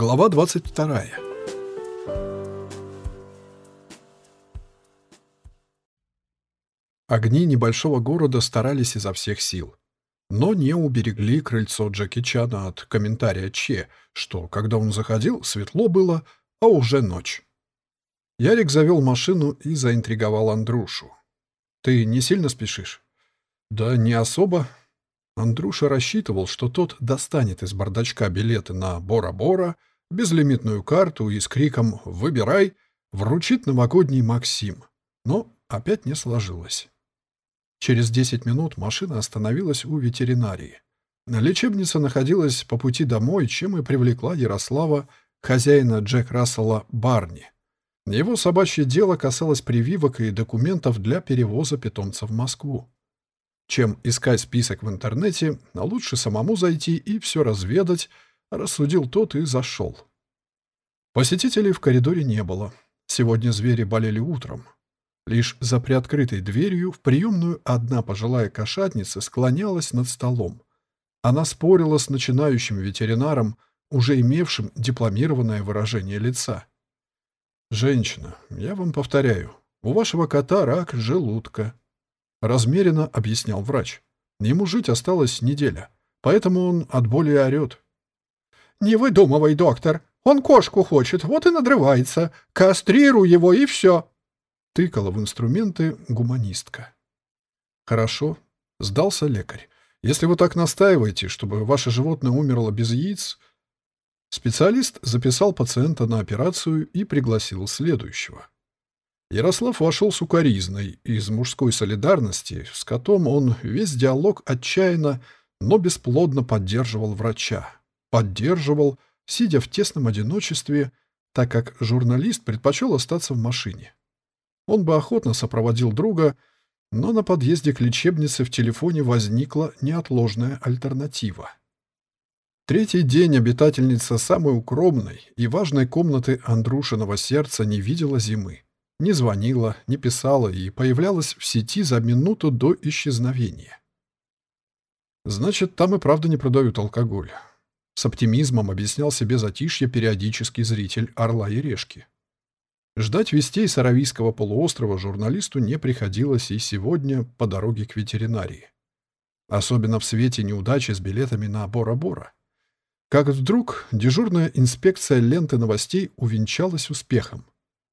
Глава 22. Огни небольшого города старались изо всех сил, но не уберегли крыльцо Джеки Чана от комментария Че, что, когда он заходил, светло было, а уже ночь. Ярик завел машину и заинтриговал Андрушу. «Ты не сильно спешишь?» «Да не особо», Андруша рассчитывал, что тот достанет из бардачка билеты на Бора-Бора, безлимитную карту и с криком «Выбирай!» вручит новогодний Максим. Но опять не сложилось. Через 10 минут машина остановилась у ветеринарии. Лечебница находилась по пути домой, чем и привлекла Ярослава, хозяина Джек Рассела Барни. Его собачье дело касалось прививок и документов для перевоза питомца в Москву. Чем искать список в интернете, а лучше самому зайти и все разведать, рассудил тот и зашел. Посетителей в коридоре не было. Сегодня звери болели утром. Лишь за приоткрытой дверью в приемную одна пожилая кошатница склонялась над столом. Она спорила с начинающим ветеринаром, уже имевшим дипломированное выражение лица. «Женщина, я вам повторяю, у вашего кота рак желудка. Размеренно объяснял врач. Ему жить осталась неделя, поэтому он от боли орет. «Не выдумывай, доктор. Он кошку хочет, вот и надрывается. Кастрируй его, и все!» Тыкала в инструменты гуманистка. «Хорошо», — сдался лекарь. «Если вы так настаиваете, чтобы ваше животное умерло без яиц...» Специалист записал пациента на операцию и пригласил следующего. Ярослав вошел с укоризной из мужской солидарности, с котом он весь диалог отчаянно, но бесплодно поддерживал врача. Поддерживал, сидя в тесном одиночестве, так как журналист предпочел остаться в машине. Он бы охотно сопроводил друга, но на подъезде к лечебнице в телефоне возникла неотложная альтернатива. Третий день обитательница самой укромной и важной комнаты Андрушиного сердца не видела зимы. Не звонила, не писала и появлялась в сети за минуту до исчезновения. Значит, там и правда не продают алкоголь. С оптимизмом объяснял себе затишье периодический зритель «Орла и решки». Ждать вестей с Аравийского полуострова журналисту не приходилось и сегодня по дороге к ветеринарии. Особенно в свете неудачи с билетами на Бора-Бора. Как вдруг дежурная инспекция ленты новостей увенчалась успехом.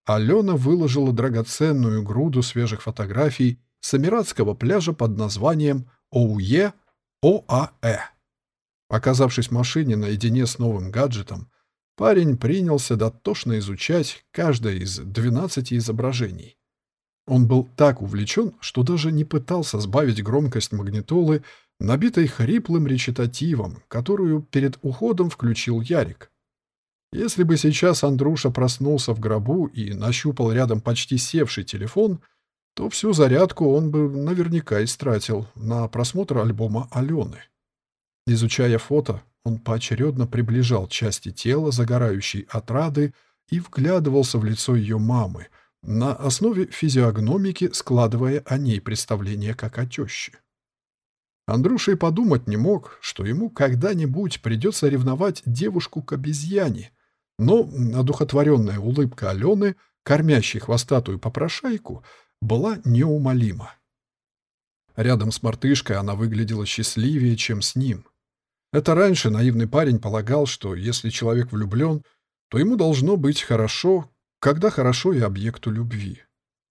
Алена выложила драгоценную груду свежих фотографий с эмиратского пляжа под названием ОУЕ ОАЭ. Оказавшись в машине наедине с новым гаджетом, парень принялся дотошно изучать каждое из 12 изображений. Он был так увлечен, что даже не пытался сбавить громкость магнитолы, набитой хриплым речитативом, которую перед уходом включил Ярик. Если бы сейчас Андруша проснулся в гробу и нащупал рядом почти севший телефон, то всю зарядку он бы наверняка истратил на просмотр альбома Алены. Изучая фото, он поочередно приближал части тела, загорающей от рады, и вглядывался в лицо ее мамы, на основе физиогномики складывая о ней представление как о теще. Андрюша и подумать не мог, что ему когда-нибудь придется ревновать девушку к обезьяне, но одухотворенная улыбка Алены, кормящей хвостатую попрошайку, была неумолима. Рядом с мартышкой она выглядела счастливее, чем с ним. Это раньше наивный парень полагал, что если человек влюблен, то ему должно быть хорошо, когда хорошо и объекту любви.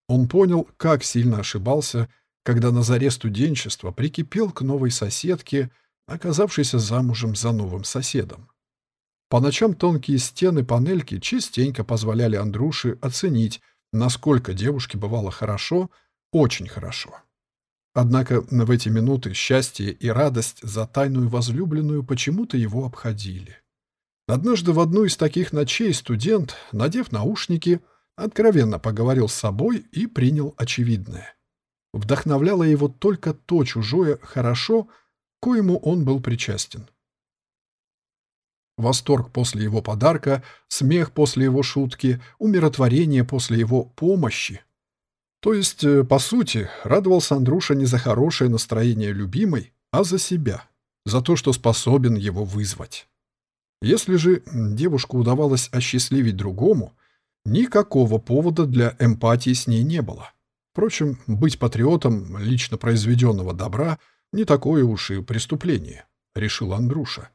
Он понял, как сильно ошибался, когда на заре студенчества прикипел к новой соседке, оказавшейся замужем за новым соседом. По ночам тонкие стены панельки частенько позволяли Андрюше оценить, насколько девушке бывало хорошо, очень хорошо. Однако в эти минуты счастье и радость за тайную возлюбленную почему-то его обходили. Однажды в одну из таких ночей студент, надев наушники, откровенно поговорил с собой и принял очевидное. Вдохновляло его только то чужое «хорошо», коему он был причастен. Восторг после его подарка, смех после его шутки, умиротворение после его помощи. То есть, э, по сути, радовался Андруша не за хорошее настроение любимой, а за себя, за то, что способен его вызвать. Если же девушку удавалось осчастливить другому, никакого повода для эмпатии с ней не было. Впрочем, быть патриотом лично произведенного добра не такое уж и преступление, решил Андруша.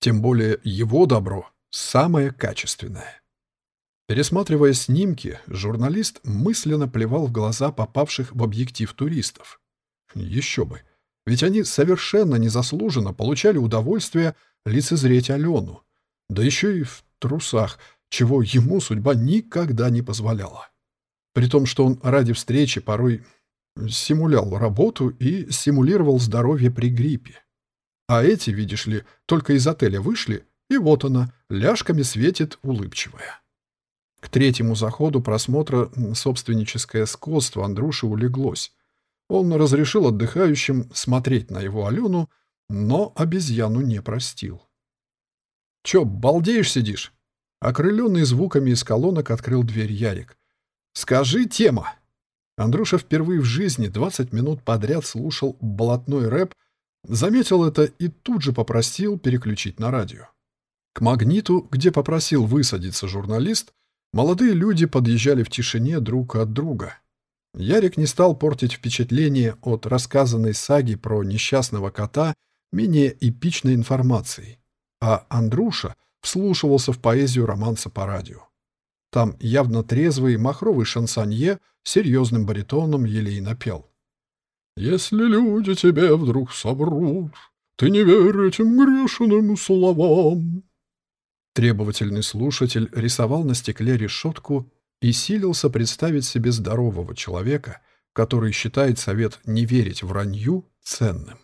Тем более его добро самое качественное. Пересматривая снимки, журналист мысленно плевал в глаза попавших в объектив туристов. Еще бы. Ведь они совершенно незаслуженно получали удовольствие лицезреть Алену. Да еще и в трусах, чего ему судьба никогда не позволяла. При том, что он ради встречи порой симулял работу и симулировал здоровье при гриппе. А эти, видишь ли, только из отеля вышли, и вот она, ляжками светит улыбчивая. К третьему заходу просмотра собственническое скотство Андруши улеглось. Он разрешил отдыхающим смотреть на его Алену, но обезьяну не простил. «Чё, балдеешь сидишь?» Окрыленный звуками из колонок открыл дверь Ярик. «Скажи, тема!» Андруша впервые в жизни 20 минут подряд слушал болотной рэп, заметил это и тут же попросил переключить на радио. К магниту, где попросил высадиться журналист, молодые люди подъезжали в тишине друг от друга. Ярик не стал портить впечатление от рассказанной саги про несчастного кота менее эпичной информацией, а Андруша вслушивался в поэзию романса по радио. Там явно трезвый махровый шансонье серьезным баритоном елейно пел. «Если люди тебя вдруг собрут, ты не верь этим грешным словам». Требовательный слушатель рисовал на стекле решетку и силился представить себе здорового человека, который считает совет не верить вранью ценным.